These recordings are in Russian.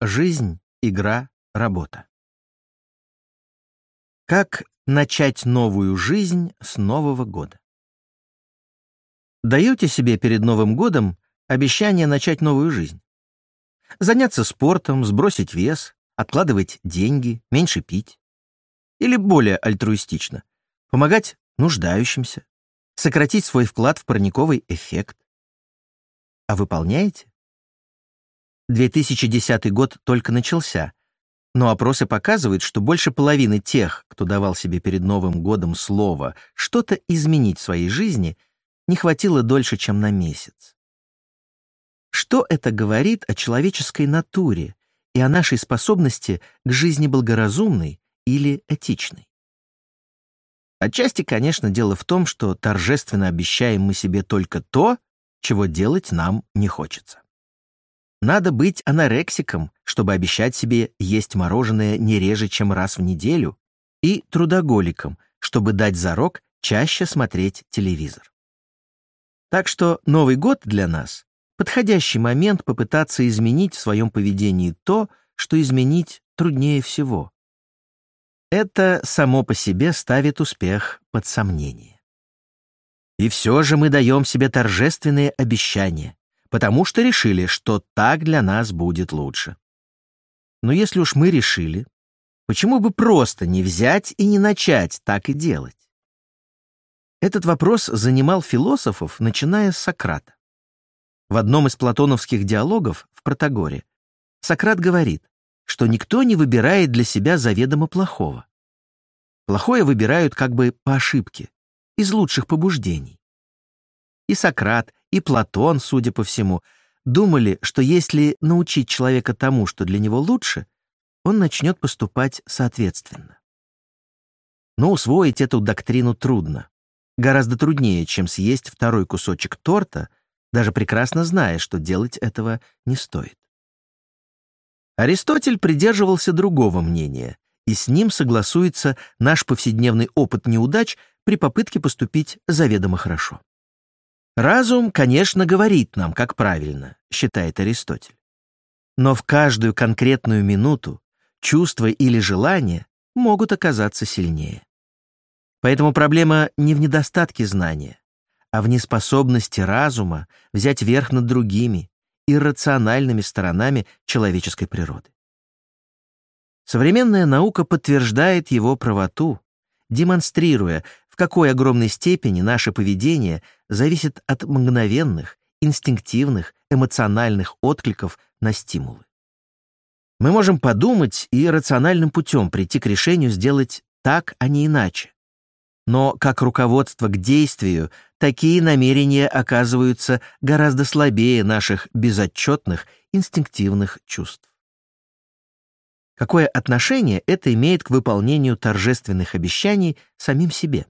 Жизнь, игра, работа. Как начать новую жизнь с Нового года? Даете себе перед Новым годом обещание начать новую жизнь? Заняться спортом, сбросить вес, откладывать деньги, меньше пить? Или более альтруистично, помогать нуждающимся, сократить свой вклад в парниковый эффект? А выполняете? 2010 год только начался, но опросы показывают, что больше половины тех, кто давал себе перед Новым годом слово что-то изменить в своей жизни, не хватило дольше, чем на месяц. Что это говорит о человеческой натуре и о нашей способности к жизни благоразумной или этичной? Отчасти, конечно, дело в том, что торжественно обещаем мы себе только то, чего делать нам не хочется. Надо быть анорексиком, чтобы обещать себе есть мороженое не реже, чем раз в неделю, и трудоголиком, чтобы дать зарок чаще смотреть телевизор. Так что Новый год для нас — подходящий момент попытаться изменить в своем поведении то, что изменить труднее всего. Это само по себе ставит успех под сомнение. И все же мы даем себе торжественные обещания, потому что решили, что так для нас будет лучше. Но если уж мы решили, почему бы просто не взять и не начать так и делать? Этот вопрос занимал философов, начиная с Сократа. В одном из платоновских диалогов в Протагоре Сократ говорит, что никто не выбирает для себя заведомо плохого. Плохое выбирают как бы по ошибке, из лучших побуждений. И Сократ, и Платон, судя по всему, думали, что если научить человека тому, что для него лучше, он начнет поступать соответственно. Но усвоить эту доктрину трудно. Гораздо труднее, чем съесть второй кусочек торта, даже прекрасно зная, что делать этого не стоит. Аристотель придерживался другого мнения, и с ним согласуется наш повседневный опыт неудач при попытке поступить заведомо хорошо. Разум, конечно, говорит нам, как правильно, считает Аристотель. Но в каждую конкретную минуту чувства или желания могут оказаться сильнее. Поэтому проблема не в недостатке знания, а в неспособности разума взять верх над другими, иррациональными сторонами человеческой природы. Современная наука подтверждает его правоту, демонстрируя, какой огромной степени наше поведение зависит от мгновенных, инстинктивных, эмоциональных откликов на стимулы. Мы можем подумать и рациональным путем прийти к решению сделать так, а не иначе. Но как руководство к действию, такие намерения оказываются гораздо слабее наших безотчетных инстинктивных чувств. Какое отношение это имеет к выполнению торжественных обещаний самим себе?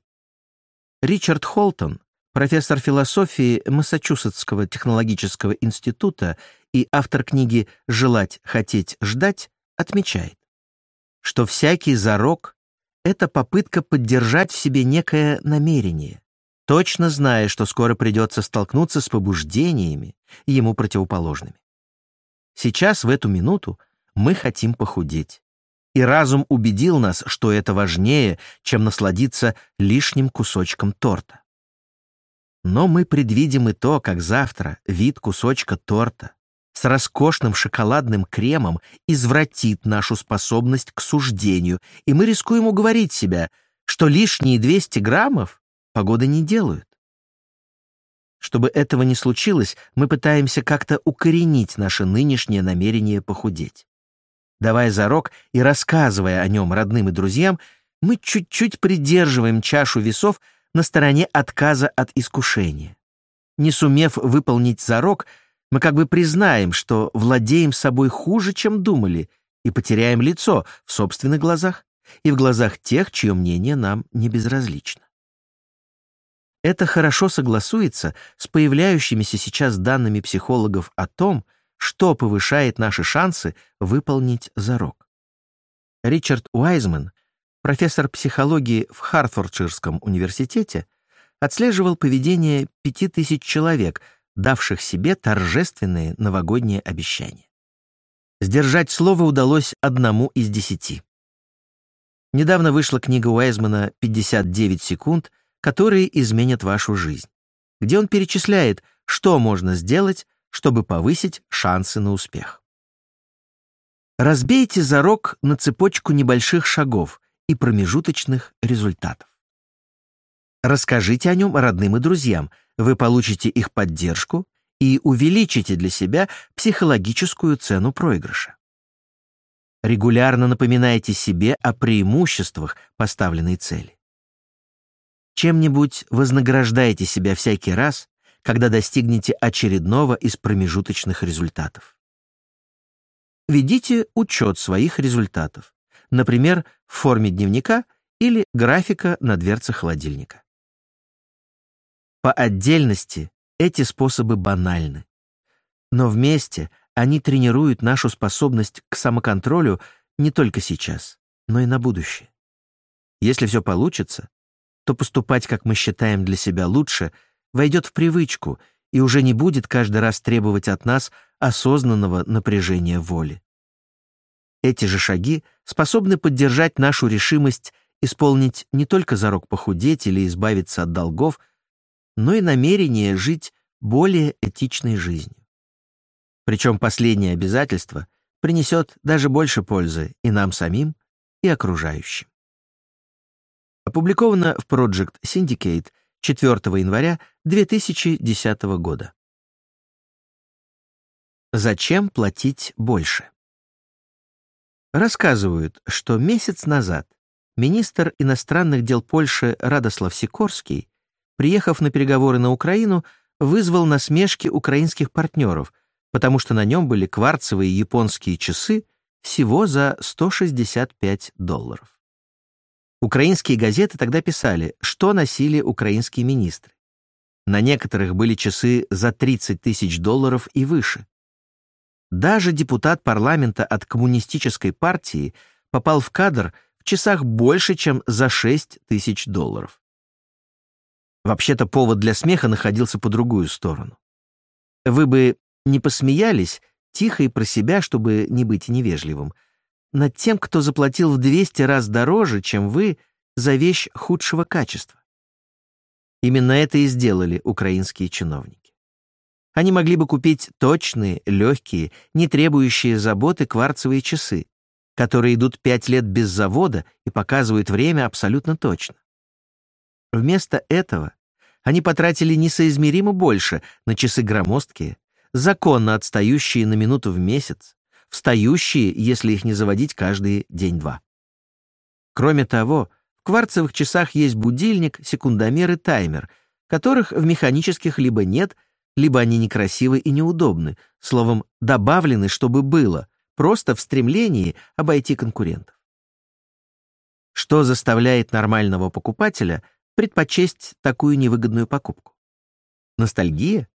Ричард Холтон, профессор философии Массачусетского технологического института и автор книги «Желать, хотеть, ждать», отмечает, что всякий зарок — это попытка поддержать в себе некое намерение, точно зная, что скоро придется столкнуться с побуждениями, ему противоположными. Сейчас, в эту минуту, мы хотим похудеть и разум убедил нас, что это важнее, чем насладиться лишним кусочком торта. Но мы предвидим и то, как завтра вид кусочка торта с роскошным шоколадным кремом извратит нашу способность к суждению, и мы рискуем уговорить себя, что лишние 200 граммов погоды не делают. Чтобы этого не случилось, мы пытаемся как-то укоренить наше нынешнее намерение похудеть. Давая зарок и рассказывая о нем родным и друзьям, мы чуть-чуть придерживаем чашу весов на стороне отказа от искушения. Не сумев выполнить зарок, мы как бы признаем, что владеем собой хуже, чем думали, и потеряем лицо в собственных глазах и в глазах тех, чье мнение нам не безразлично. Это хорошо согласуется с появляющимися сейчас данными психологов о том, что повышает наши шансы выполнить зарок. Ричард Уайзман, профессор психологии в Хартфордширском университете, отслеживал поведение пяти тысяч человек, давших себе торжественные новогодние обещания. Сдержать слово удалось одному из десяти. Недавно вышла книга Уайзмана «59 секунд», которые изменят вашу жизнь, где он перечисляет, что можно сделать, чтобы повысить шансы на успех. Разбейте зарок на цепочку небольших шагов и промежуточных результатов. Расскажите о нем родным и друзьям, вы получите их поддержку и увеличите для себя психологическую цену проигрыша. Регулярно напоминайте себе о преимуществах поставленной цели. Чем-нибудь вознаграждайте себя всякий раз, когда достигнете очередного из промежуточных результатов. Ведите учет своих результатов, например, в форме дневника или графика на дверце холодильника. По отдельности эти способы банальны, но вместе они тренируют нашу способность к самоконтролю не только сейчас, но и на будущее. Если все получится, то поступать, как мы считаем для себя лучше, войдет в привычку и уже не будет каждый раз требовать от нас осознанного напряжения воли. Эти же шаги способны поддержать нашу решимость исполнить не только зарок похудеть или избавиться от долгов, но и намерение жить более этичной жизнью. Причем последнее обязательство принесет даже больше пользы и нам самим, и окружающим. Опубликовано в Project Syndicate 4 января 2010 года. Зачем платить больше? Рассказывают, что месяц назад министр иностранных дел Польши Радослав Сикорский, приехав на переговоры на Украину, вызвал насмешки украинских партнеров, потому что на нем были кварцевые японские часы всего за 165 долларов. Украинские газеты тогда писали, что носили украинские министры. На некоторых были часы за 30 тысяч долларов и выше. Даже депутат парламента от коммунистической партии попал в кадр в часах больше, чем за 6 тысяч долларов. Вообще-то повод для смеха находился по другую сторону. Вы бы не посмеялись, тихо и про себя, чтобы не быть невежливым, над тем, кто заплатил в 200 раз дороже, чем вы, за вещь худшего качества. Именно это и сделали украинские чиновники. Они могли бы купить точные, легкие, не требующие заботы кварцевые часы, которые идут пять лет без завода и показывают время абсолютно точно. Вместо этого они потратили несоизмеримо больше на часы громоздкие, законно отстающие на минуту в месяц, встающие, если их не заводить каждый день-два. Кроме того, в кварцевых часах есть будильник, секундомер и таймер, которых в механических либо нет, либо они некрасивы и неудобны, словом, добавлены, чтобы было, просто в стремлении обойти конкурентов. Что заставляет нормального покупателя предпочесть такую невыгодную покупку? Ностальгия?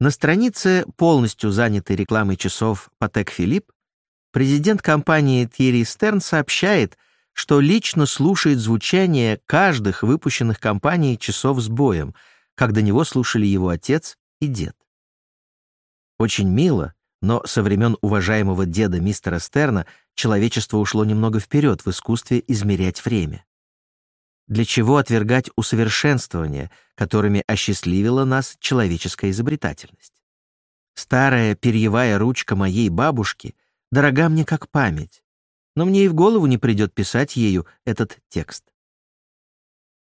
На странице, полностью занятой рекламой часов Патек Филипп, президент компании Тьерри Стерн сообщает, что лично слушает звучание каждых выпущенных компанией часов с боем, как до него слушали его отец и дед. Очень мило, но со времен уважаемого деда мистера Стерна человечество ушло немного вперед в искусстве измерять время. Для чего отвергать усовершенствования, которыми осчастливила нас человеческая изобретательность? Старая перьевая ручка моей бабушки дорога мне как память, но мне и в голову не придет писать ею этот текст.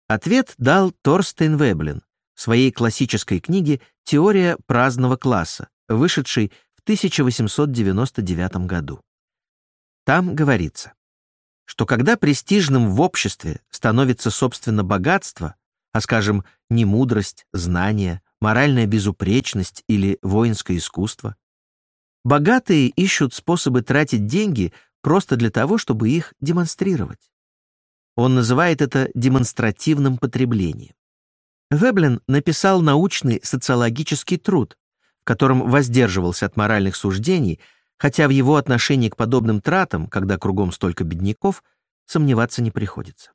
Ответ дал Торстейн Веблин своей классической книге «Теория праздного класса», вышедшей в 1899 году. Там говорится что когда престижным в обществе становится собственно богатство, а, скажем, не мудрость, знание, моральная безупречность или воинское искусство, богатые ищут способы тратить деньги просто для того, чтобы их демонстрировать. Он называет это демонстративным потреблением. Веблен написал научный социологический труд, в котором воздерживался от моральных суждений хотя в его отношении к подобным тратам, когда кругом столько бедняков, сомневаться не приходится.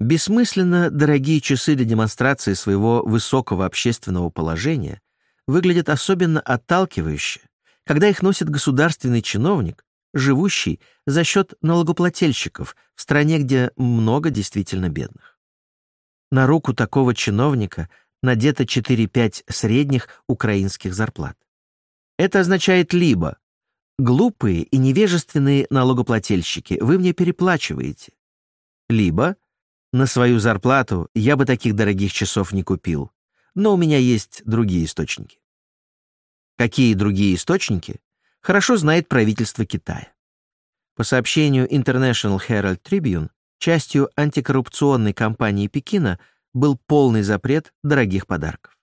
Бессмысленно дорогие часы для демонстрации своего высокого общественного положения выглядят особенно отталкивающе, когда их носит государственный чиновник, живущий за счет налогоплательщиков в стране, где много действительно бедных. На руку такого чиновника надето 4-5 средних украинских зарплат. Это означает либо «глупые и невежественные налогоплательщики, вы мне переплачиваете», либо «на свою зарплату я бы таких дорогих часов не купил, но у меня есть другие источники». Какие другие источники, хорошо знает правительство Китая. По сообщению International Herald Tribune, частью антикоррупционной кампании Пекина был полный запрет дорогих подарков.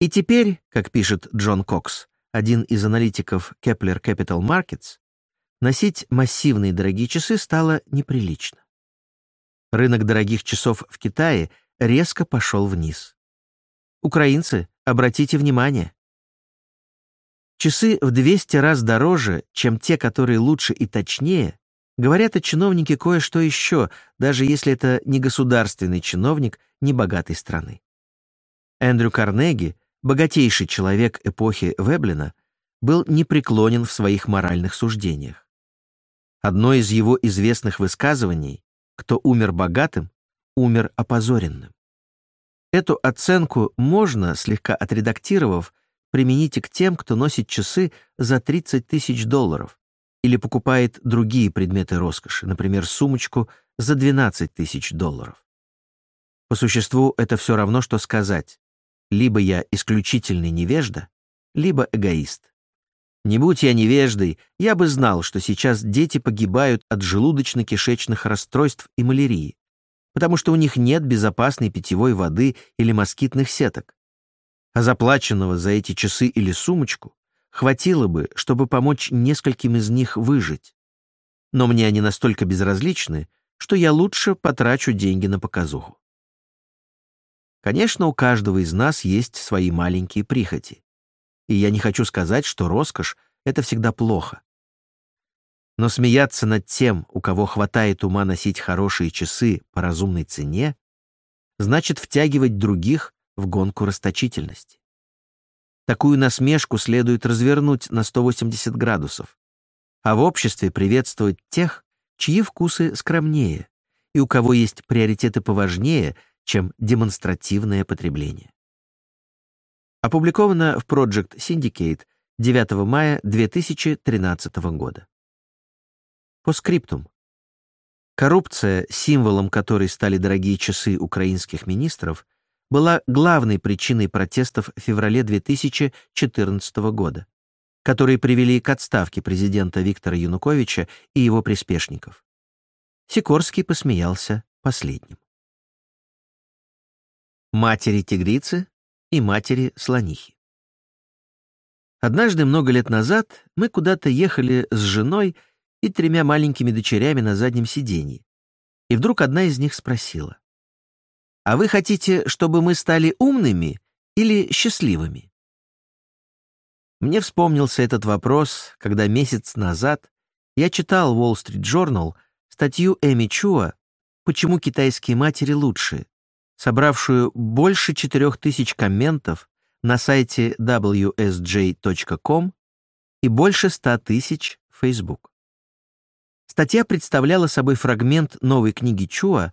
И теперь, как пишет Джон Кокс, один из аналитиков Kepler Capital Markets, носить массивные дорогие часы стало неприлично. Рынок дорогих часов в Китае резко пошел вниз. Украинцы, обратите внимание, Часы в 200 раз дороже, чем те, которые лучше и точнее, говорят о чиновнике кое-что еще, даже если это не государственный чиновник небогатой страны. Эндрю Карнеги, богатейший человек эпохи Веблина, был непреклонен в своих моральных суждениях. Одно из его известных высказываний «Кто умер богатым, умер опозоренным». Эту оценку можно, слегка отредактировав, примените к тем, кто носит часы за 30 тысяч долларов или покупает другие предметы роскоши, например, сумочку за 12 тысяч долларов. По существу это все равно, что сказать «либо я исключительный невежда, либо эгоист». Не будь я невеждой, я бы знал, что сейчас дети погибают от желудочно-кишечных расстройств и малярии, потому что у них нет безопасной питьевой воды или москитных сеток а заплаченного за эти часы или сумочку хватило бы, чтобы помочь нескольким из них выжить. Но мне они настолько безразличны, что я лучше потрачу деньги на показуху. Конечно, у каждого из нас есть свои маленькие прихоти. И я не хочу сказать, что роскошь — это всегда плохо. Но смеяться над тем, у кого хватает ума носить хорошие часы по разумной цене, значит втягивать других в гонку расточительности. Такую насмешку следует развернуть на 180 градусов, а в обществе приветствовать тех, чьи вкусы скромнее и у кого есть приоритеты поважнее, чем демонстративное потребление. Опубликовано в Project Syndicate 9 мая 2013 года. По скриптум. Коррупция, символом которой стали дорогие часы украинских министров, была главной причиной протестов в феврале 2014 года, которые привели к отставке президента Виктора Януковича и его приспешников. Сикорский посмеялся последним. Матери-тигрицы и матери-слонихи. Однажды, много лет назад, мы куда-то ехали с женой и тремя маленькими дочерями на заднем сиденье. И вдруг одна из них спросила. А вы хотите, чтобы мы стали умными или счастливыми? Мне вспомнился этот вопрос, когда месяц назад я читал Wall Street Journal статью Эми Чуа «Почему китайские матери лучшие», собравшую больше 4000 комментов на сайте wsj.com и больше 100 тысяч в Facebook. Статья представляла собой фрагмент новой книги Чуа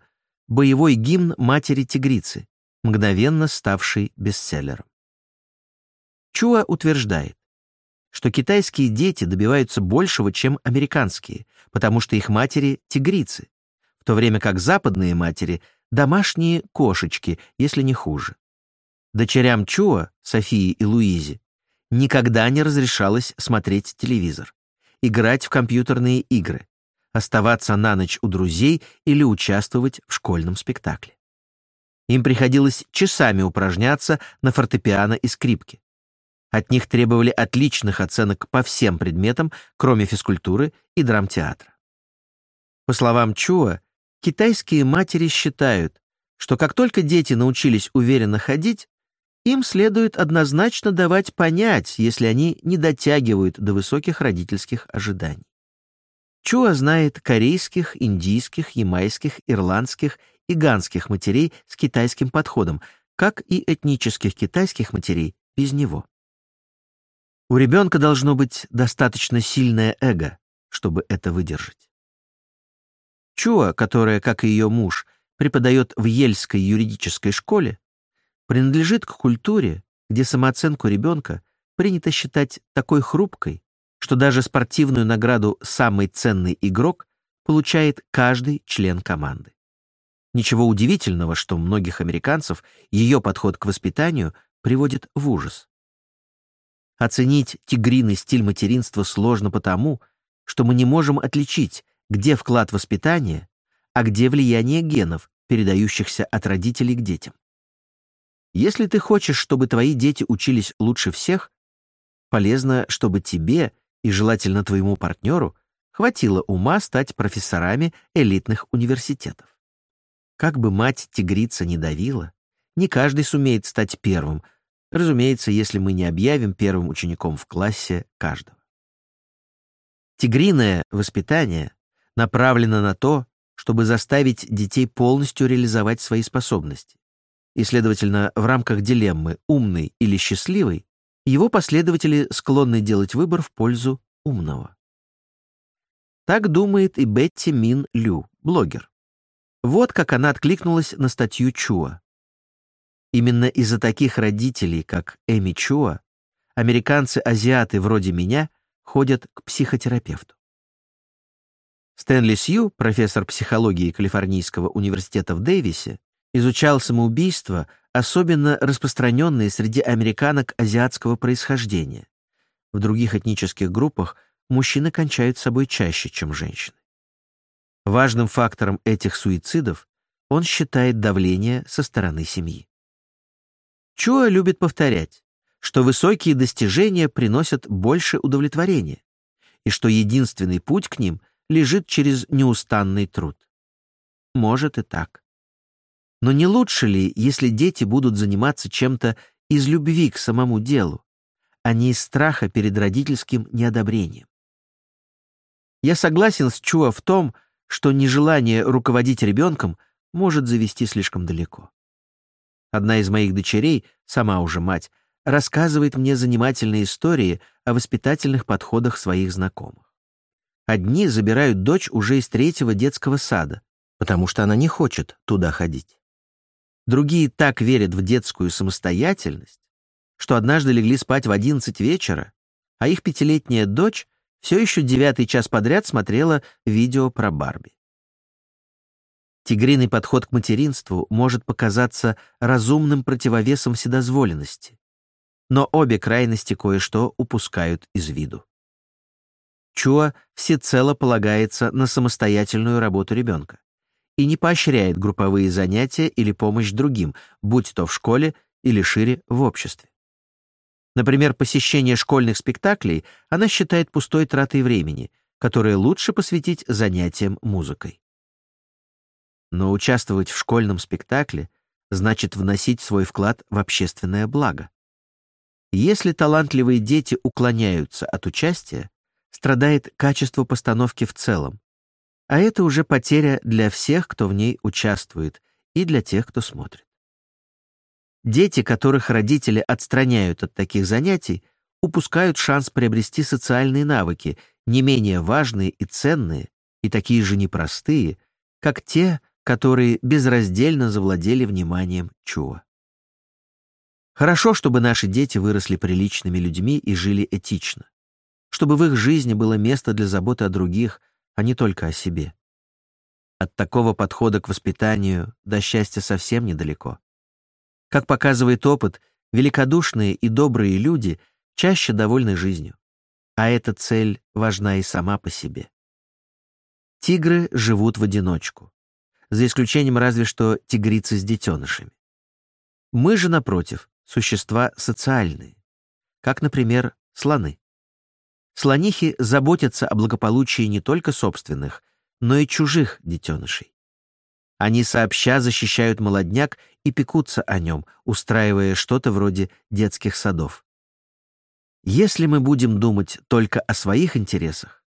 боевой гимн матери-тигрицы, мгновенно ставший бестселлером. Чуа утверждает, что китайские дети добиваются большего, чем американские, потому что их матери — тигрицы, в то время как западные матери — домашние кошечки, если не хуже. Дочерям Чуа, Софии и Луизе, никогда не разрешалось смотреть телевизор, играть в компьютерные игры, оставаться на ночь у друзей или участвовать в школьном спектакле. Им приходилось часами упражняться на фортепиано и скрипке. От них требовали отличных оценок по всем предметам, кроме физкультуры и драмтеатра. По словам Чуа, китайские матери считают, что как только дети научились уверенно ходить, им следует однозначно давать понять, если они не дотягивают до высоких родительских ожиданий. Чуа знает корейских, индийских, ямайских, ирландских и ганских матерей с китайским подходом, как и этнических китайских матерей без него. У ребенка должно быть достаточно сильное эго, чтобы это выдержать. Чуа, которая, как и ее муж, преподает в Ельской юридической школе, принадлежит к культуре, где самооценку ребенка принято считать такой хрупкой, что даже спортивную награду «самый ценный игрок» получает каждый член команды. Ничего удивительного, что многих американцев ее подход к воспитанию приводит в ужас. Оценить тигриный стиль материнства сложно потому, что мы не можем отличить, где вклад воспитания, а где влияние генов, передающихся от родителей к детям. Если ты хочешь, чтобы твои дети учились лучше всех, полезно, чтобы тебе и желательно твоему партнеру хватило ума стать профессорами элитных университетов. Как бы мать-тигрица не давила, не каждый сумеет стать первым, разумеется, если мы не объявим первым учеником в классе каждого. Тигриное воспитание направлено на то, чтобы заставить детей полностью реализовать свои способности. И, следовательно, в рамках дилеммы «умный» или «счастливый» его последователи склонны делать выбор в пользу умного. Так думает и Бетти Мин Лю, блогер. Вот как она откликнулась на статью Чуа. Именно из-за таких родителей, как Эми Чуа, американцы-азиаты вроде меня ходят к психотерапевту. Стэнли Сью, профессор психологии Калифорнийского университета в Дэвисе, изучал самоубийства, особенно распространенные среди американок азиатского происхождения. В других этнических группах мужчины кончают собой чаще, чем женщины. Важным фактором этих суицидов он считает давление со стороны семьи. Чуа любит повторять, что высокие достижения приносят больше удовлетворения и что единственный путь к ним лежит через неустанный труд. Может и так. Но не лучше ли, если дети будут заниматься чем-то из любви к самому делу, а не из страха перед родительским неодобрением? Я согласен с Чуа в том, что нежелание руководить ребенком может завести слишком далеко. Одна из моих дочерей, сама уже мать, рассказывает мне занимательные истории о воспитательных подходах своих знакомых. Одни забирают дочь уже из третьего детского сада, потому что она не хочет туда ходить. Другие так верят в детскую самостоятельность, что однажды легли спать в 11 вечера, а их пятилетняя дочь все еще девятый час подряд смотрела видео про Барби. Тигриный подход к материнству может показаться разумным противовесом вседозволенности, но обе крайности кое-что упускают из виду. Чуа всецело полагается на самостоятельную работу ребенка и не поощряет групповые занятия или помощь другим, будь то в школе или шире в обществе. Например, посещение школьных спектаклей она считает пустой тратой времени, которое лучше посвятить занятиям музыкой. Но участвовать в школьном спектакле значит вносить свой вклад в общественное благо. Если талантливые дети уклоняются от участия, страдает качество постановки в целом, а это уже потеря для всех, кто в ней участвует, и для тех, кто смотрит. Дети, которых родители отстраняют от таких занятий, упускают шанс приобрести социальные навыки, не менее важные и ценные, и такие же непростые, как те, которые безраздельно завладели вниманием Чуа. Хорошо, чтобы наши дети выросли приличными людьми и жили этично, чтобы в их жизни было место для заботы о других, а не только о себе. От такого подхода к воспитанию до счастья совсем недалеко. Как показывает опыт, великодушные и добрые люди чаще довольны жизнью, а эта цель важна и сама по себе. Тигры живут в одиночку, за исключением разве что тигрицы с детенышами. Мы же, напротив, существа социальные, как, например, слоны. Слонихи заботятся о благополучии не только собственных, но и чужих детенышей. Они сообща защищают молодняк и пекутся о нем, устраивая что-то вроде детских садов. Если мы будем думать только о своих интересах,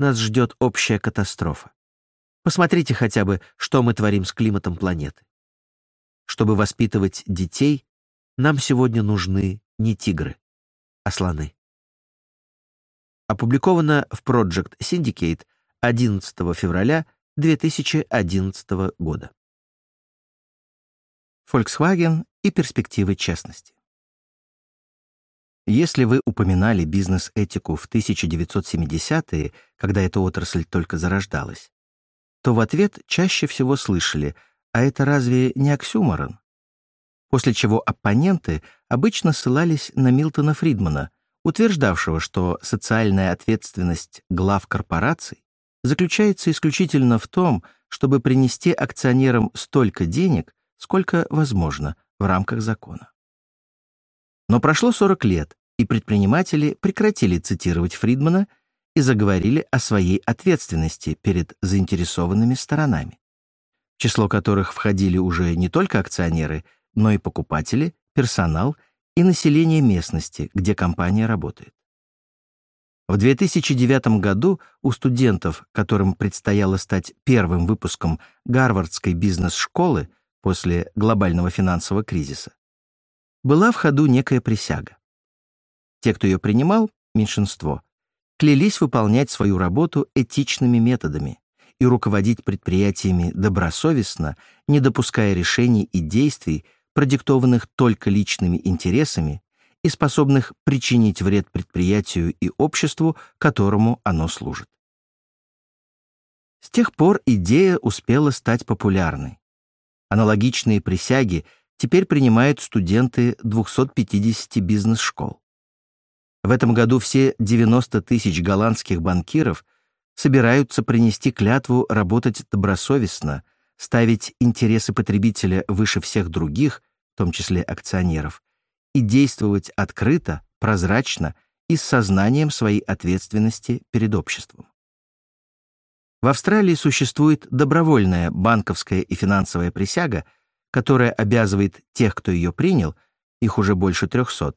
нас ждет общая катастрофа. Посмотрите хотя бы, что мы творим с климатом планеты. Чтобы воспитывать детей, нам сегодня нужны не тигры, а слоны. Опубликовано в Project Syndicate 11 февраля 2011 года. Volkswagen и перспективы честности. Если вы упоминали бизнес-этику в 1970-е, когда эта отрасль только зарождалась, то в ответ чаще всего слышали «А это разве не оксюморон?» После чего оппоненты обычно ссылались на Милтона Фридмана, утверждавшего, что социальная ответственность глав корпораций заключается исключительно в том, чтобы принести акционерам столько денег, сколько возможно в рамках закона. Но прошло 40 лет, и предприниматели прекратили цитировать Фридмана и заговорили о своей ответственности перед заинтересованными сторонами, в число которых входили уже не только акционеры, но и покупатели, персонал и население местности, где компания работает. В 2009 году у студентов, которым предстояло стать первым выпуском Гарвардской бизнес-школы после глобального финансового кризиса, была в ходу некая присяга. Те, кто ее принимал, меньшинство, клялись выполнять свою работу этичными методами и руководить предприятиями добросовестно, не допуская решений и действий, продиктованных только личными интересами и способных причинить вред предприятию и обществу, которому оно служит. С тех пор идея успела стать популярной. Аналогичные присяги теперь принимают студенты 250 бизнес-школ. В этом году все 90 тысяч голландских банкиров собираются принести клятву работать добросовестно, ставить интересы потребителя выше всех других в том числе акционеров, и действовать открыто, прозрачно и с сознанием своей ответственности перед обществом. В Австралии существует добровольная банковская и финансовая присяга, которая обязывает тех, кто ее принял, их уже больше 300,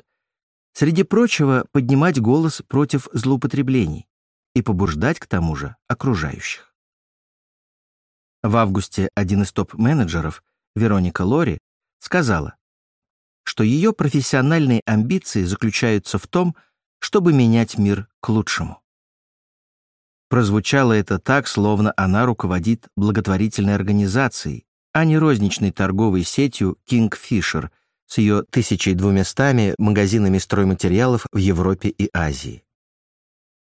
среди прочего поднимать голос против злоупотреблений и побуждать к тому же окружающих. В августе один из топ-менеджеров, Вероника Лори, сказала, что ее профессиональные амбиции заключаются в том, чтобы менять мир к лучшему. Прозвучало это так, словно она руководит благотворительной организацией, а не розничной торговой сетью Kingfisher с ее 1200 магазинами стройматериалов в Европе и Азии.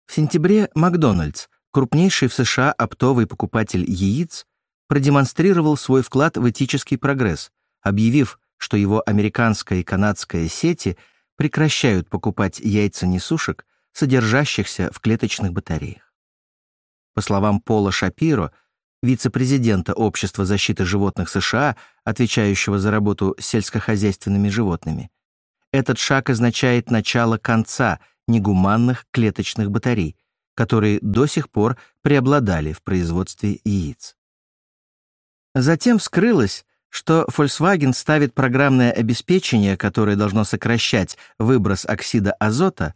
В сентябре Макдональдс, крупнейший в США оптовый покупатель яиц, продемонстрировал свой вклад в этический прогресс, объявив, что его американская и канадская сети прекращают покупать яйца несушек, содержащихся в клеточных батареях. По словам Пола Шапиро, вице-президента Общества защиты животных США, отвечающего за работу с сельскохозяйственными животными, этот шаг означает начало конца негуманных клеточных батарей, которые до сих пор преобладали в производстве яиц. Затем вскрылось, что Volkswagen ставит программное обеспечение, которое должно сокращать выброс оксида азота,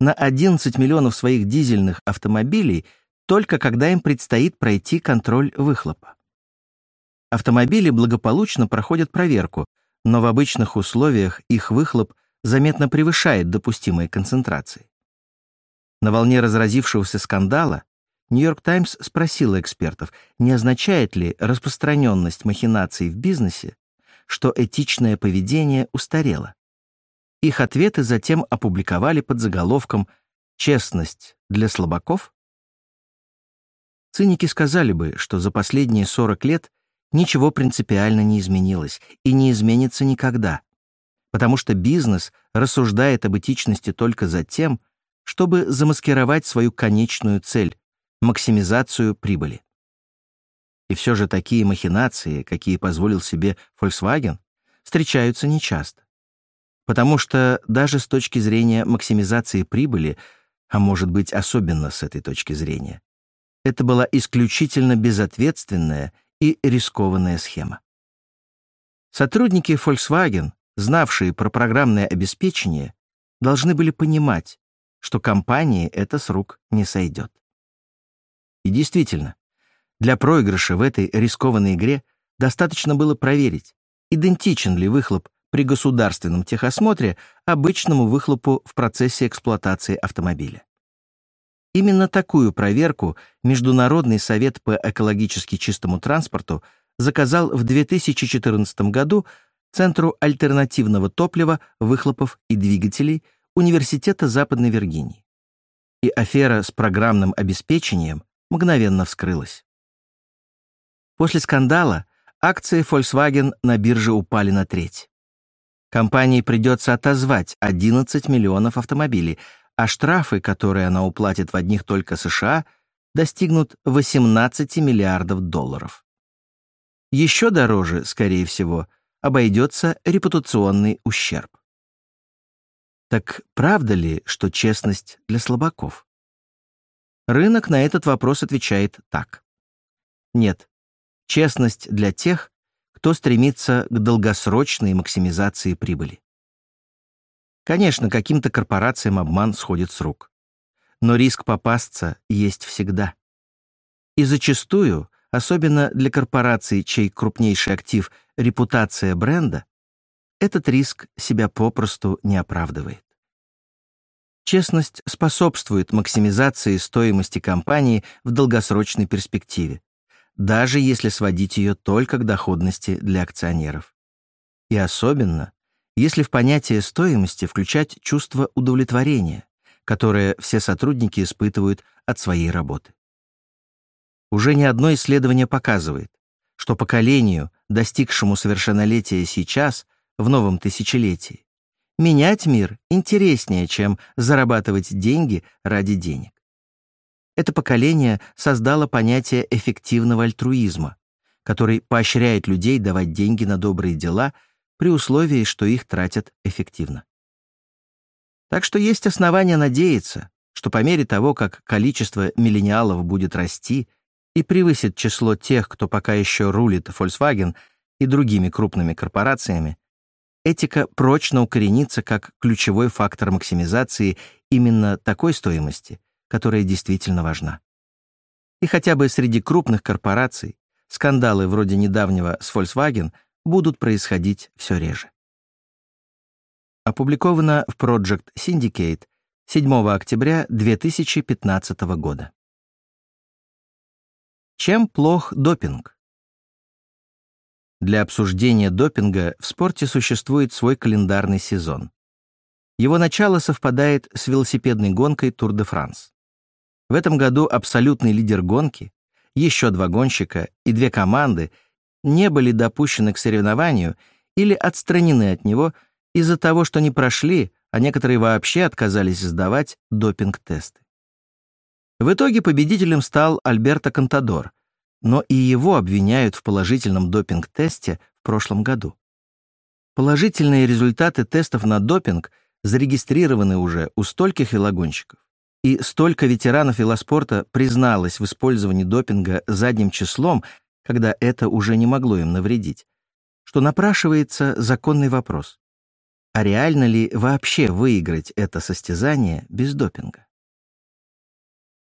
на 11 миллионов своих дизельных автомобилей только когда им предстоит пройти контроль выхлопа. Автомобили благополучно проходят проверку, но в обычных условиях их выхлоп заметно превышает допустимые концентрации. На волне разразившегося скандала Нью-Йорк Таймс спросила экспертов, не означает ли распространенность махинаций в бизнесе, что этичное поведение устарело. Их ответы затем опубликовали под заголовком «Честность для слабаков?» Циники сказали бы, что за последние 40 лет ничего принципиально не изменилось и не изменится никогда, потому что бизнес рассуждает об этичности только за тем, чтобы замаскировать свою конечную цель максимизацию прибыли. И все же такие махинации, какие позволил себе Volkswagen, встречаются нечасто. Потому что даже с точки зрения максимизации прибыли, а может быть особенно с этой точки зрения, это была исключительно безответственная и рискованная схема. Сотрудники Volkswagen, знавшие про программное обеспечение, должны были понимать, что компании это с рук не сойдет. И действительно, для проигрыша в этой рискованной игре достаточно было проверить, идентичен ли выхлоп при государственном техосмотре обычному выхлопу в процессе эксплуатации автомобиля. Именно такую проверку Международный совет по экологически чистому транспорту заказал в 2014 году Центру альтернативного топлива, выхлопов и двигателей Университета Западной Виргинии. И афера с программным обеспечением мгновенно вскрылась. После скандала акции Volkswagen на бирже упали на треть. Компании придется отозвать 11 миллионов автомобилей, а штрафы, которые она уплатит в одних только США, достигнут 18 миллиардов долларов. Еще дороже, скорее всего, обойдется репутационный ущерб. Так правда ли, что честность для слабаков? Рынок на этот вопрос отвечает так. Нет, честность для тех, кто стремится к долгосрочной максимизации прибыли. Конечно, каким-то корпорациям обман сходит с рук. Но риск попасться есть всегда. И зачастую, особенно для корпораций, чей крупнейший актив — репутация бренда, этот риск себя попросту не оправдывает. Честность способствует максимизации стоимости компании в долгосрочной перспективе, даже если сводить ее только к доходности для акционеров. И особенно, если в понятие стоимости включать чувство удовлетворения, которое все сотрудники испытывают от своей работы. Уже ни одно исследование показывает, что поколению, достигшему совершеннолетия сейчас, в новом тысячелетии, менять мир интереснее, чем зарабатывать деньги ради денег. Это поколение создало понятие эффективного альтруизма, который поощряет людей давать деньги на добрые дела – при условии, что их тратят эффективно. Так что есть основания надеяться, что по мере того, как количество миллениалов будет расти и превысит число тех, кто пока еще рулит Volkswagen и другими крупными корпорациями, этика прочно укоренится как ключевой фактор максимизации именно такой стоимости, которая действительно важна. И хотя бы среди крупных корпораций скандалы вроде недавнего с Volkswagen будут происходить все реже. Опубликовано в Project Syndicate 7 октября 2015 года. Чем плох допинг? Для обсуждения допинга в спорте существует свой календарный сезон. Его начало совпадает с велосипедной гонкой Тур де Франс. В этом году абсолютный лидер гонки, еще два гонщика и две команды не были допущены к соревнованию или отстранены от него из-за того, что не прошли, а некоторые вообще отказались сдавать допинг-тесты. В итоге победителем стал Альберто Контадор, но и его обвиняют в положительном допинг-тесте в прошлом году. Положительные результаты тестов на допинг зарегистрированы уже у стольких велогонщиков, и столько ветеранов велоспорта призналось в использовании допинга задним числом, когда это уже не могло им навредить, что напрашивается законный вопрос. А реально ли вообще выиграть это состязание без допинга?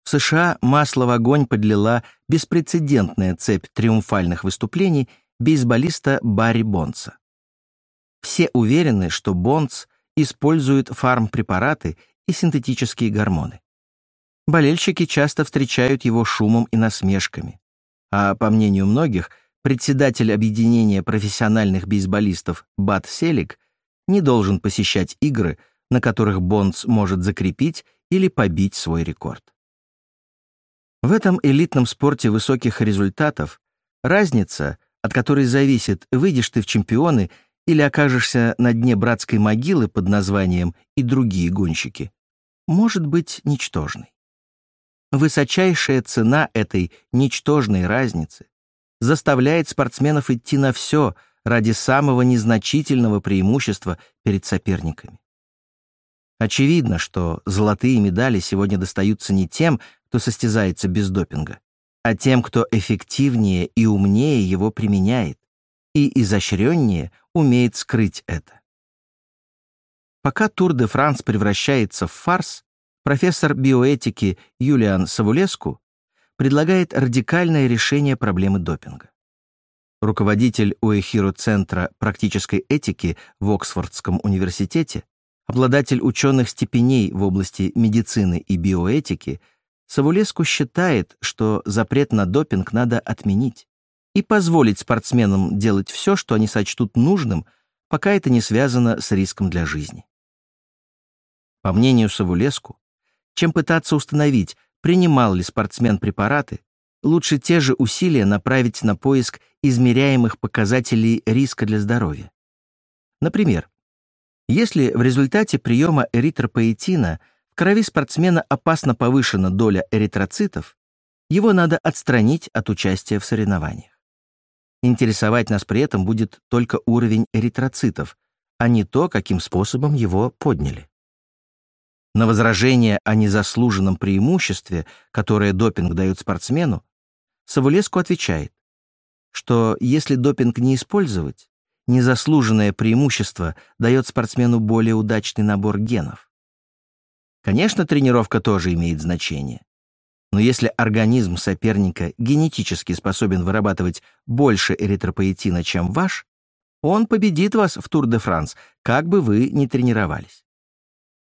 В США масло в огонь подлила беспрецедентная цепь триумфальных выступлений бейсболиста Барри Бонса. Все уверены, что Бонс использует фармпрепараты и синтетические гормоны. Болельщики часто встречают его шумом и насмешками а, по мнению многих, председатель объединения профессиональных бейсболистов Бат Селик не должен посещать игры, на которых Бондс может закрепить или побить свой рекорд. В этом элитном спорте высоких результатов разница, от которой зависит, выйдешь ты в чемпионы или окажешься на дне братской могилы под названием «И другие гонщики», может быть ничтожной. Высочайшая цена этой ничтожной разницы заставляет спортсменов идти на все ради самого незначительного преимущества перед соперниками. Очевидно, что золотые медали сегодня достаются не тем, кто состязается без допинга, а тем, кто эффективнее и умнее его применяет, и изощреннее умеет скрыть это. Пока Тур де Франс превращается в фарс, профессор биоэтики Юлиан Савулеску предлагает радикальное решение проблемы допинга. Руководитель Уэхиро-центра практической этики в Оксфордском университете, обладатель ученых степеней в области медицины и биоэтики, Савулеску считает, что запрет на допинг надо отменить и позволить спортсменам делать все, что они сочтут нужным, пока это не связано с риском для жизни. По мнению Савулеску, чем пытаться установить, принимал ли спортсмен препараты, лучше те же усилия направить на поиск измеряемых показателей риска для здоровья. Например, если в результате приема эритропоэтина в крови спортсмена опасно повышена доля эритроцитов, его надо отстранить от участия в соревнованиях. Интересовать нас при этом будет только уровень эритроцитов, а не то, каким способом его подняли. На возражение о незаслуженном преимуществе, которое допинг дает спортсмену, Савулеску отвечает, что если допинг не использовать, незаслуженное преимущество дает спортсмену более удачный набор генов. Конечно, тренировка тоже имеет значение. Но если организм соперника генетически способен вырабатывать больше эритропоэтина, чем ваш, он победит вас в Тур-де-Франс, как бы вы ни тренировались.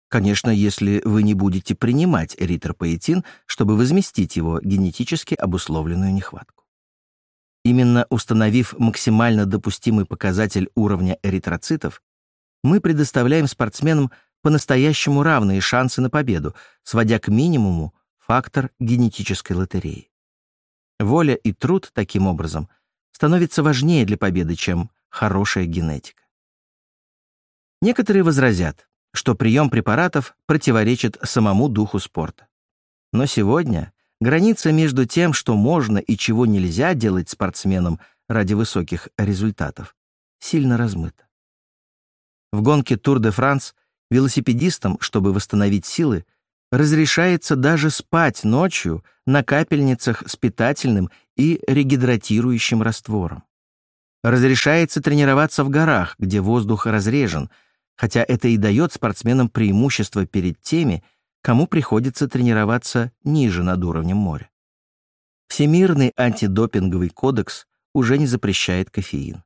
Конечно, если вы не будете принимать эритропоэтин, чтобы возместить его генетически обусловленную нехватку. Именно установив максимально допустимый показатель уровня эритроцитов, мы предоставляем спортсменам по-настоящему равные шансы на победу, сводя к минимуму фактор генетической лотереи. Воля и труд, таким образом, становятся важнее для победы, чем хорошая генетика. Некоторые возразят, что прием препаратов противоречит самому духу спорта. Но сегодня граница между тем, что можно и чего нельзя делать спортсменам ради высоких результатов, сильно размыта. В гонке Тур де Франс велосипедистам, чтобы восстановить силы, разрешается даже спать ночью на капельницах с питательным и регидратирующим раствором. Разрешается тренироваться в горах, где воздух разрежен – хотя это и дает спортсменам преимущество перед теми, кому приходится тренироваться ниже над уровнем моря. Всемирный антидопинговый кодекс уже не запрещает кофеин.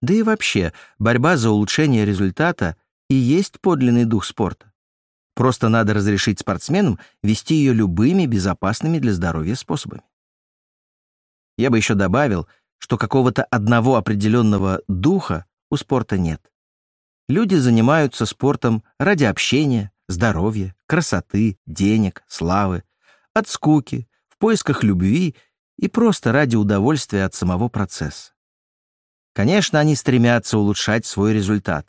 Да и вообще, борьба за улучшение результата и есть подлинный дух спорта. Просто надо разрешить спортсменам вести ее любыми безопасными для здоровья способами. Я бы еще добавил, что какого-то одного определенного духа у спорта нет. Люди занимаются спортом ради общения, здоровья, красоты, денег, славы, от скуки, в поисках любви и просто ради удовольствия от самого процесса. Конечно, они стремятся улучшать свой результат,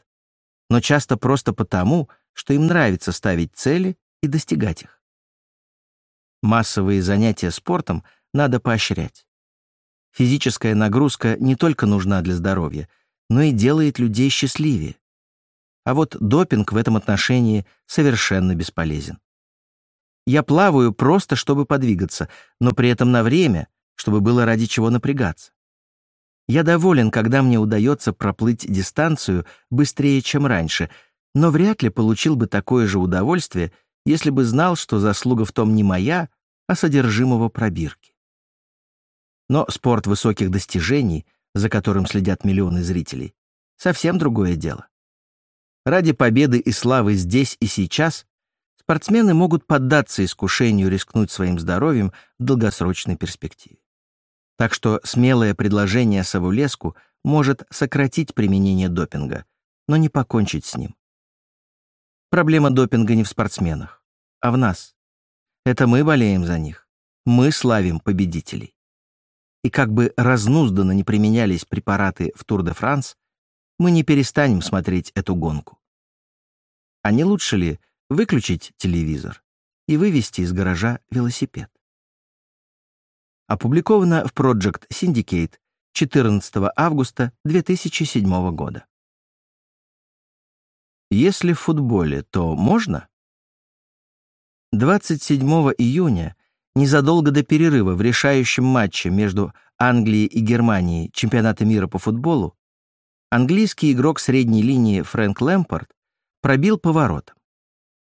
но часто просто потому, что им нравится ставить цели и достигать их. Массовые занятия спортом надо поощрять. Физическая нагрузка не только нужна для здоровья, но и делает людей счастливее. А вот допинг в этом отношении совершенно бесполезен. Я плаваю просто, чтобы подвигаться, но при этом на время, чтобы было ради чего напрягаться. Я доволен, когда мне удается проплыть дистанцию быстрее, чем раньше, но вряд ли получил бы такое же удовольствие, если бы знал, что заслуга в том не моя, а содержимого пробирки. Но спорт высоких достижений, за которым следят миллионы зрителей, совсем другое дело. Ради победы и славы здесь и сейчас спортсмены могут поддаться искушению рискнуть своим здоровьем в долгосрочной перспективе. Так что смелое предложение Савулеску может сократить применение допинга, но не покончить с ним. Проблема допинга не в спортсменах, а в нас. Это мы болеем за них. Мы славим победителей. И как бы разнузданно не применялись препараты в Тур-де-Франс, мы не перестанем смотреть эту гонку. А не лучше ли выключить телевизор и вывести из гаража велосипед? Опубликовано в Project Syndicate 14 августа 2007 года. Если в футболе, то можно? 27 июня, незадолго до перерыва в решающем матче между Англией и Германией чемпионата мира по футболу, Английский игрок средней линии Фрэнк Лэмпорт пробил поворот.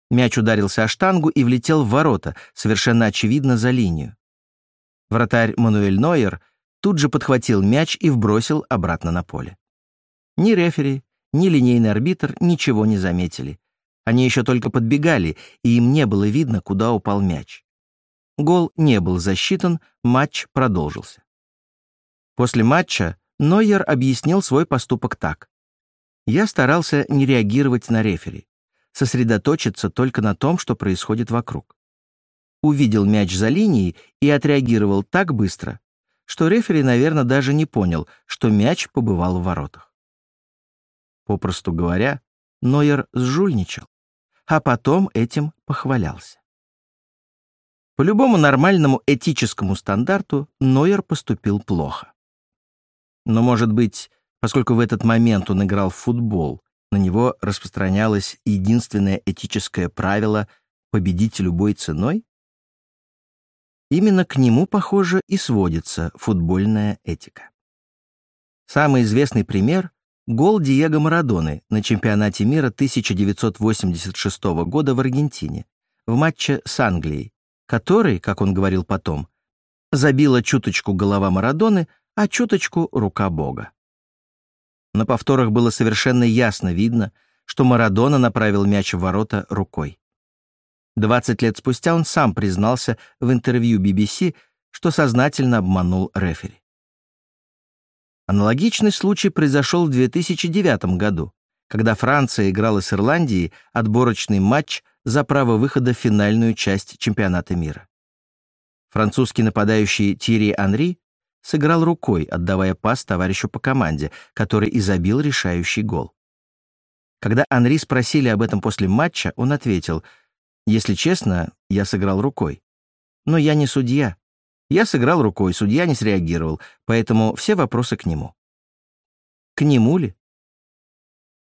Мяч ударился о штангу и влетел в ворота, совершенно очевидно за линию. Вратарь Мануэль Нойер тут же подхватил мяч и вбросил обратно на поле. Ни рефери, ни линейный арбитр ничего не заметили. Они еще только подбегали, и им не было видно, куда упал мяч. Гол не был засчитан, матч продолжился. После матча Нойер объяснил свой поступок так. «Я старался не реагировать на рефери, сосредоточиться только на том, что происходит вокруг. Увидел мяч за линией и отреагировал так быстро, что рефери, наверное, даже не понял, что мяч побывал в воротах. Попросту говоря, Нойер сжульничал, а потом этим похвалялся. По любому нормальному этическому стандарту Нойер поступил плохо. Но, может быть, поскольку в этот момент он играл в футбол, на него распространялось единственное этическое правило «победить любой ценой»? Именно к нему, похоже, и сводится футбольная этика. Самый известный пример — гол Диего Марадоны на чемпионате мира 1986 года в Аргентине в матче с Англией, который, как он говорил потом, забила чуточку голова Марадоны, а чуточку рука Бога. На повторах было совершенно ясно видно, что Марадона направил мяч в ворота рукой. 20 лет спустя он сам признался в интервью BBC, что сознательно обманул рефери. Аналогичный случай произошел в 2009 году, когда Франция играла с Ирландией отборочный матч за право выхода в финальную часть чемпионата мира. Французский нападающий Тири Анри сыграл рукой, отдавая пас товарищу по команде, который и забил решающий гол. Когда Анри спросили об этом после матча, он ответил, «Если честно, я сыграл рукой. Но я не судья. Я сыграл рукой, судья не среагировал, поэтому все вопросы к нему». К нему ли?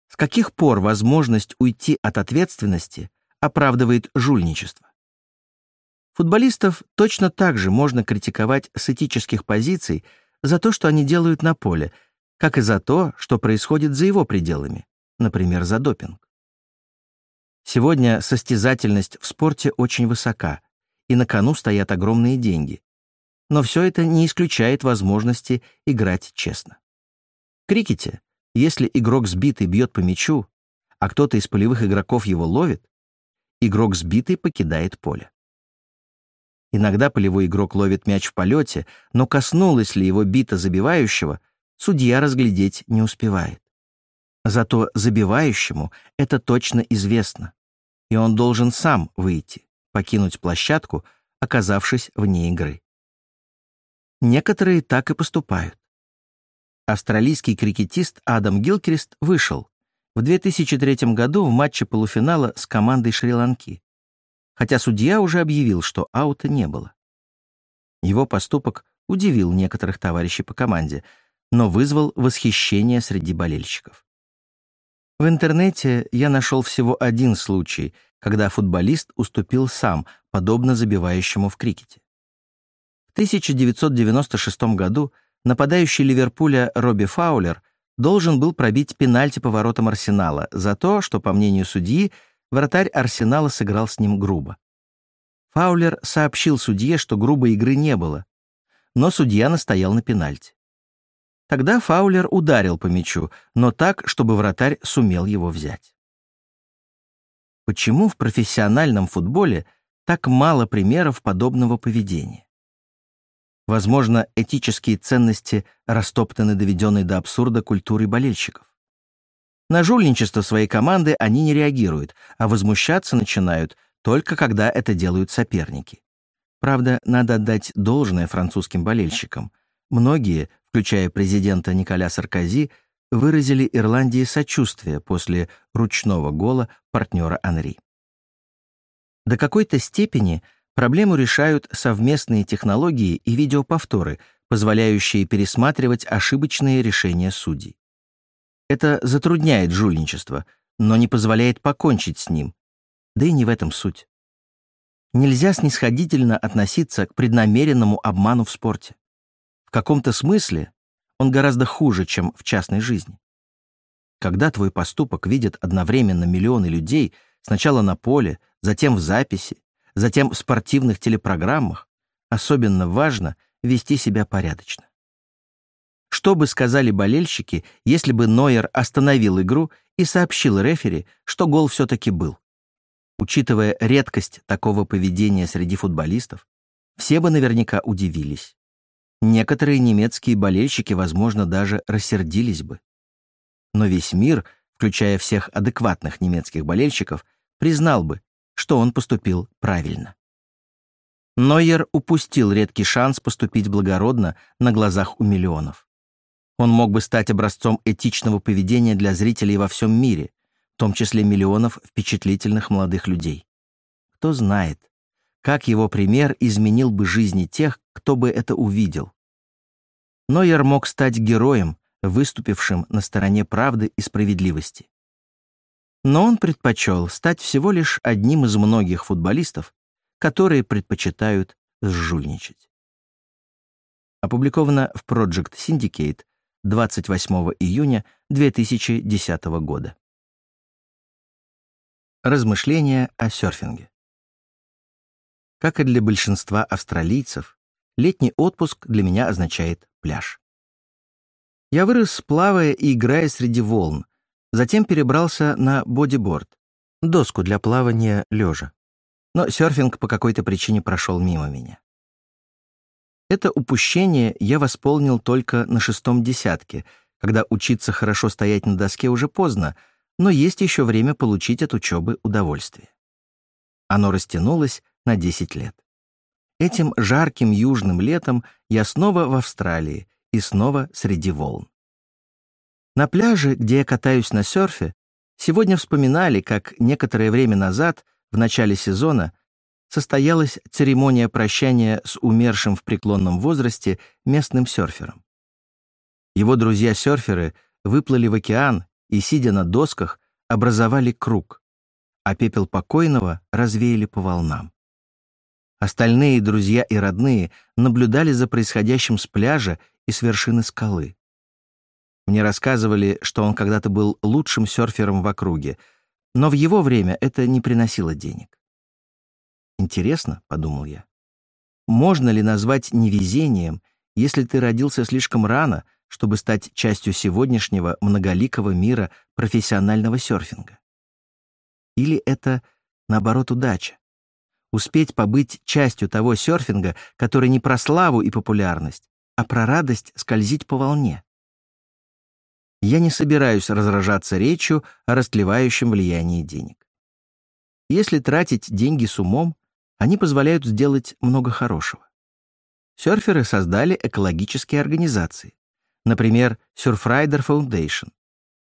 С каких пор возможность уйти от ответственности оправдывает жульничество? Футболистов точно так же можно критиковать с этических позиций за то, что они делают на поле, как и за то, что происходит за его пределами, например, за допинг. Сегодня состязательность в спорте очень высока, и на кону стоят огромные деньги. Но все это не исключает возможности играть честно. В крикете, если игрок сбитый бьет по мячу, а кто-то из полевых игроков его ловит, игрок сбитый покидает поле. Иногда полевой игрок ловит мяч в полете, но коснулась ли его бита забивающего, судья разглядеть не успевает. Зато забивающему это точно известно, и он должен сам выйти, покинуть площадку, оказавшись вне игры. Некоторые так и поступают. Австралийский крикетист Адам Гилкрист вышел в 2003 году в матче полуфинала с командой Шри-Ланки хотя судья уже объявил, что аута не было. Его поступок удивил некоторых товарищей по команде, но вызвал восхищение среди болельщиков. В интернете я нашел всего один случай, когда футболист уступил сам, подобно забивающему в крикете. В 1996 году нападающий Ливерпуля Робби Фаулер должен был пробить пенальти по воротам Арсенала за то, что, по мнению судьи, Вратарь Арсенала сыграл с ним грубо. Фаулер сообщил судье, что грубой игры не было, но судья настоял на пенальти. Тогда Фаулер ударил по мячу, но так, чтобы вратарь сумел его взять. Почему в профессиональном футболе так мало примеров подобного поведения? Возможно, этические ценности растоптаны доведенной до абсурда культурой болельщиков. На жульничество своей команды они не реагируют, а возмущаться начинают только когда это делают соперники. Правда, надо отдать должное французским болельщикам. Многие, включая президента Николя Саркози, выразили Ирландии сочувствие после ручного гола партнера Анри. До какой-то степени проблему решают совместные технологии и видеоповторы, позволяющие пересматривать ошибочные решения судей. Это затрудняет жульничество, но не позволяет покончить с ним. Да и не в этом суть. Нельзя снисходительно относиться к преднамеренному обману в спорте. В каком-то смысле он гораздо хуже, чем в частной жизни. Когда твой поступок видят одновременно миллионы людей, сначала на поле, затем в записи, затем в спортивных телепрограммах, особенно важно вести себя порядочно. Что бы сказали болельщики, если бы Нойер остановил игру и сообщил рефери, что гол все-таки был? Учитывая редкость такого поведения среди футболистов, все бы наверняка удивились. Некоторые немецкие болельщики, возможно, даже рассердились бы. Но весь мир, включая всех адекватных немецких болельщиков, признал бы, что он поступил правильно. Нойер упустил редкий шанс поступить благородно на глазах у миллионов. Он мог бы стать образцом этичного поведения для зрителей во всем мире, в том числе миллионов впечатлительных молодых людей. Кто знает, как его пример изменил бы жизни тех, кто бы это увидел. Нойер мог стать героем, выступившим на стороне правды и справедливости. Но он предпочел стать всего лишь одним из многих футболистов, которые предпочитают сжульничать. Опубликовано в Project Syndicate 28 июня 2010 года. Размышления о серфинге. Как и для большинства австралийцев, летний отпуск для меня означает пляж. Я вырос, плавая и играя среди волн, затем перебрался на бодиборд, доску для плавания лежа но серфинг по какой-то причине прошел мимо меня. Это упущение я восполнил только на шестом десятке, когда учиться хорошо стоять на доске уже поздно, но есть еще время получить от учебы удовольствие. Оно растянулось на 10 лет. Этим жарким южным летом я снова в Австралии и снова среди волн. На пляже, где я катаюсь на серфе, сегодня вспоминали, как некоторое время назад в начале сезона состоялась церемония прощания с умершим в преклонном возрасте местным серфером. Его друзья-серферы выплыли в океан и, сидя на досках, образовали круг, а пепел покойного развеяли по волнам. Остальные друзья и родные наблюдали за происходящим с пляжа и с вершины скалы. Мне рассказывали, что он когда-то был лучшим серфером в округе — но в его время это не приносило денег. «Интересно», — подумал я, — «можно ли назвать невезением, если ты родился слишком рано, чтобы стать частью сегодняшнего многоликого мира профессионального серфинга? Или это, наоборот, удача? Успеть побыть частью того серфинга, который не про славу и популярность, а про радость скользить по волне я не собираюсь разражаться речью о растлевающем влиянии денег. Если тратить деньги с умом, они позволяют сделать много хорошего. Серферы создали экологические организации, например, Surfrider Foundation,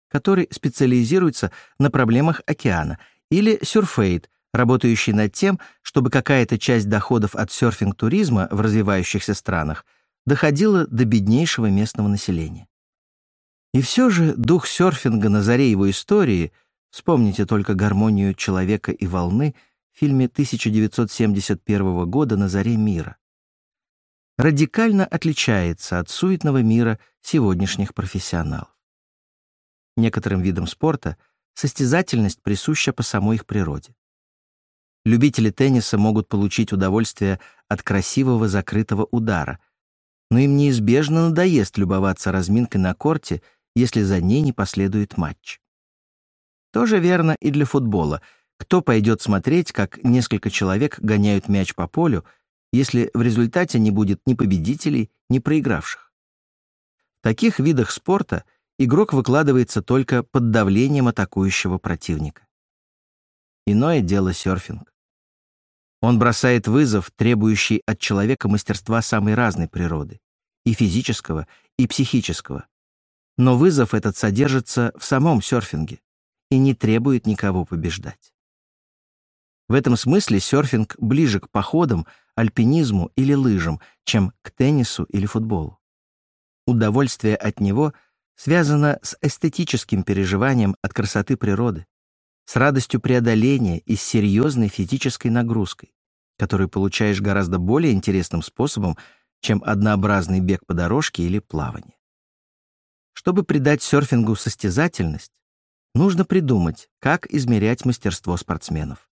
который специализируется на проблемах океана, или Surfaid, работающий над тем, чтобы какая-то часть доходов от серфинг-туризма в развивающихся странах доходила до беднейшего местного населения. И все же дух серфинга на заре его истории, вспомните только гармонию человека и волны фильме 1971 года «На заре мира», радикально отличается от суетного мира сегодняшних профессионалов. Некоторым видам спорта состязательность присуща по самой их природе. Любители тенниса могут получить удовольствие от красивого закрытого удара, но им неизбежно надоест любоваться разминкой на корте — если за ней не последует матч. Тоже верно и для футбола. Кто пойдет смотреть, как несколько человек гоняют мяч по полю, если в результате не будет ни победителей, ни проигравших? В таких видах спорта игрок выкладывается только под давлением атакующего противника. Иное дело серфинг. Он бросает вызов, требующий от человека мастерства самой разной природы, и физического, и психического, но вызов этот содержится в самом серфинге и не требует никого побеждать. В этом смысле серфинг ближе к походам, альпинизму или лыжам, чем к теннису или футболу. Удовольствие от него связано с эстетическим переживанием от красоты природы, с радостью преодоления и с серьезной физической нагрузкой, которую получаешь гораздо более интересным способом, чем однообразный бег по дорожке или плавание. Чтобы придать серфингу состязательность, нужно придумать, как измерять мастерство спортсменов.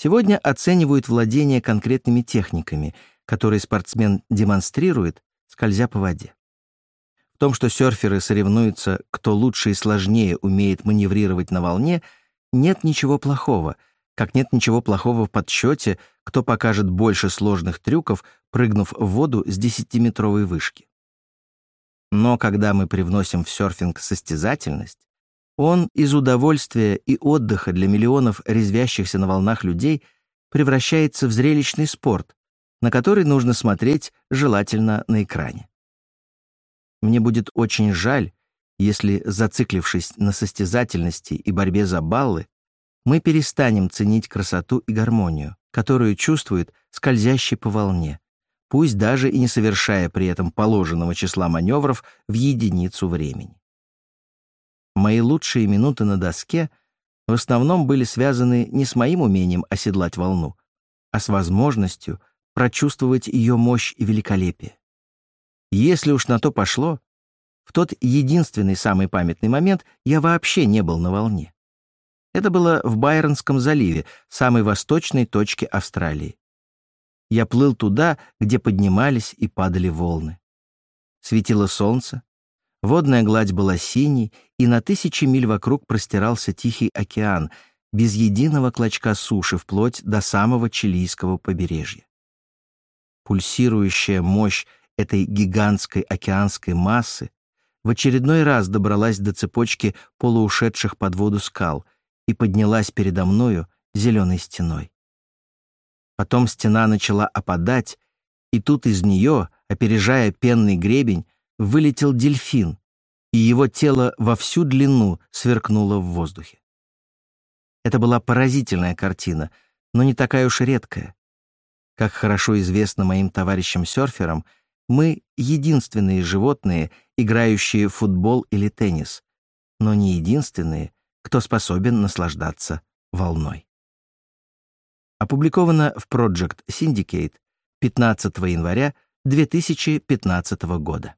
Сегодня оценивают владение конкретными техниками, которые спортсмен демонстрирует, скользя по воде. В том, что серферы соревнуются, кто лучше и сложнее умеет маневрировать на волне, нет ничего плохого, как нет ничего плохого в подсчете, кто покажет больше сложных трюков, прыгнув в воду с десятиметровой вышки. Но когда мы привносим в серфинг состязательность, он из удовольствия и отдыха для миллионов резвящихся на волнах людей превращается в зрелищный спорт, на который нужно смотреть желательно на экране. Мне будет очень жаль, если, зациклившись на состязательности и борьбе за баллы, мы перестанем ценить красоту и гармонию, которую чувствует скользящий по волне, пусть даже и не совершая при этом положенного числа маневров в единицу времени. Мои лучшие минуты на доске в основном были связаны не с моим умением оседлать волну, а с возможностью прочувствовать ее мощь и великолепие. Если уж на то пошло, в тот единственный самый памятный момент я вообще не был на волне. Это было в Байронском заливе, самой восточной точке Австралии. Я плыл туда, где поднимались и падали волны. Светило солнце, водная гладь была синей, и на тысячи миль вокруг простирался Тихий океан, без единого клочка суши вплоть до самого чилийского побережья. Пульсирующая мощь этой гигантской океанской массы в очередной раз добралась до цепочки полуушедших под воду скал и поднялась передо мною зеленой стеной. Потом стена начала опадать, и тут из нее, опережая пенный гребень, вылетел дельфин, и его тело во всю длину сверкнуло в воздухе. Это была поразительная картина, но не такая уж редкая. Как хорошо известно моим товарищам-серферам, мы — единственные животные, играющие в футбол или теннис, но не единственные, кто способен наслаждаться волной. Опубликовано в Project Syndicate 15 января 2015 года.